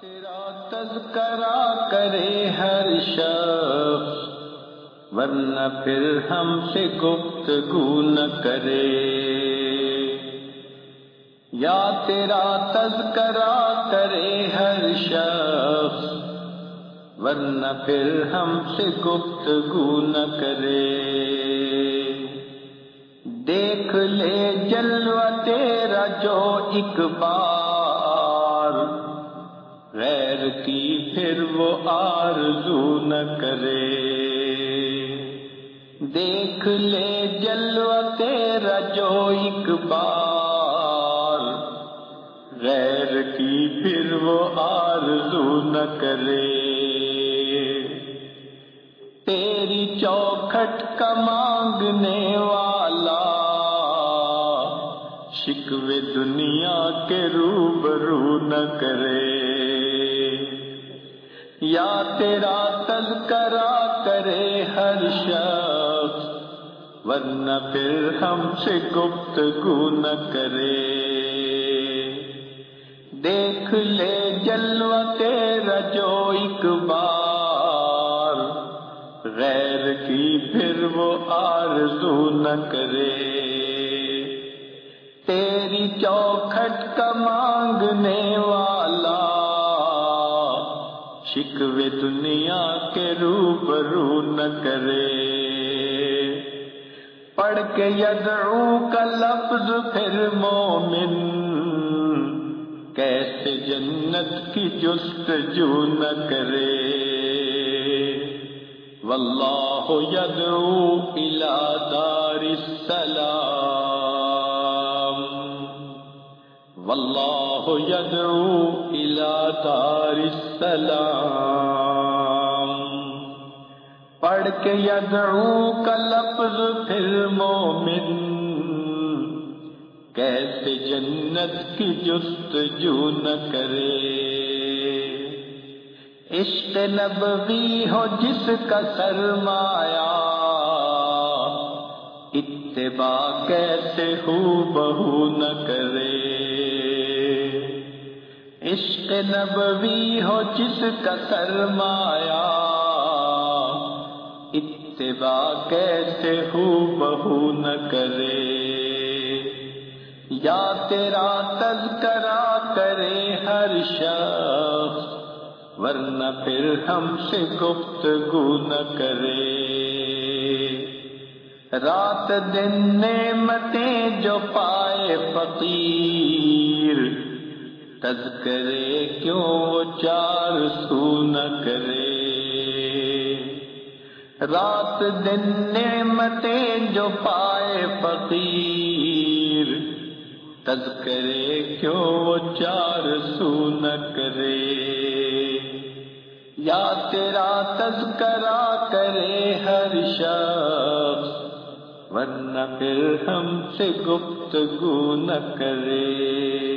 تیرا تذکرہ کرے ہر شخص، ورنہ پھر ہم سے گفتگو نہ کرے۔ یا تیرا تذکرہ کرے ہر شخص، ورنہ پھر ہم سے گفتگو نہ کرے۔ دیکھ لے جلوہ تیرا جو ایک کی، پھر وہ آرزو نہ کرے۔ دیکھ لے جلوہ تیرا جو ایک بار۔ غیر کی، پھر وہ آرزو نہ کرے۔ تیری چوکھٹ کا مانگنے والا شکوے دنیا کے روبرو نہ کرے۔ یا تیرا تذکرہ کرے ہر شخص، ورنہ پھر ہم سے گفتگو نہ کرے۔ دیکھ لے جلوہ تیرا جو ایک بار غیر کی پھر وہ آرزو نہ کرے۔ تیری چوکھٹ کا مانگنے والا شکوے دنیا کے روبرو نہ کرے۔ پڑھ کے یدعو کا لفظ پھر مومن۔ کیسے جنت کی جستجو نہ کرے۔ واللہ یدعو الى واللہ یدعو الى دار السلام۔ پڑھ کے یدعو کا لفظ پھر مومن۔ کیسے جنت کی جستجو نہ کرے۔ عشق نبوی ہو جس کا سرمایہ۔ اتباع کیسے ہو بہو نہ کرے۔ عشق نبوی ہو جس کا سرمایہ، اتباع کیسے ہو بہو نہ کرے، یا تیرا تذکرہ کرے ہر شخص، ورنہ پھر ہم سے گفتگو نہ کرے۔ رات دن نعمتیں جو پائے فقیر تذکرے کیوں چار سو نہ کرے؟ رات دن نعمتیں جو پائے فقیر تذکرے کیوں چار سو نہ کرے؟ یا تیرا تذکرہ کرے ہر شخص، ورنہ پھر ہم سے گفتگو نہ کرے۔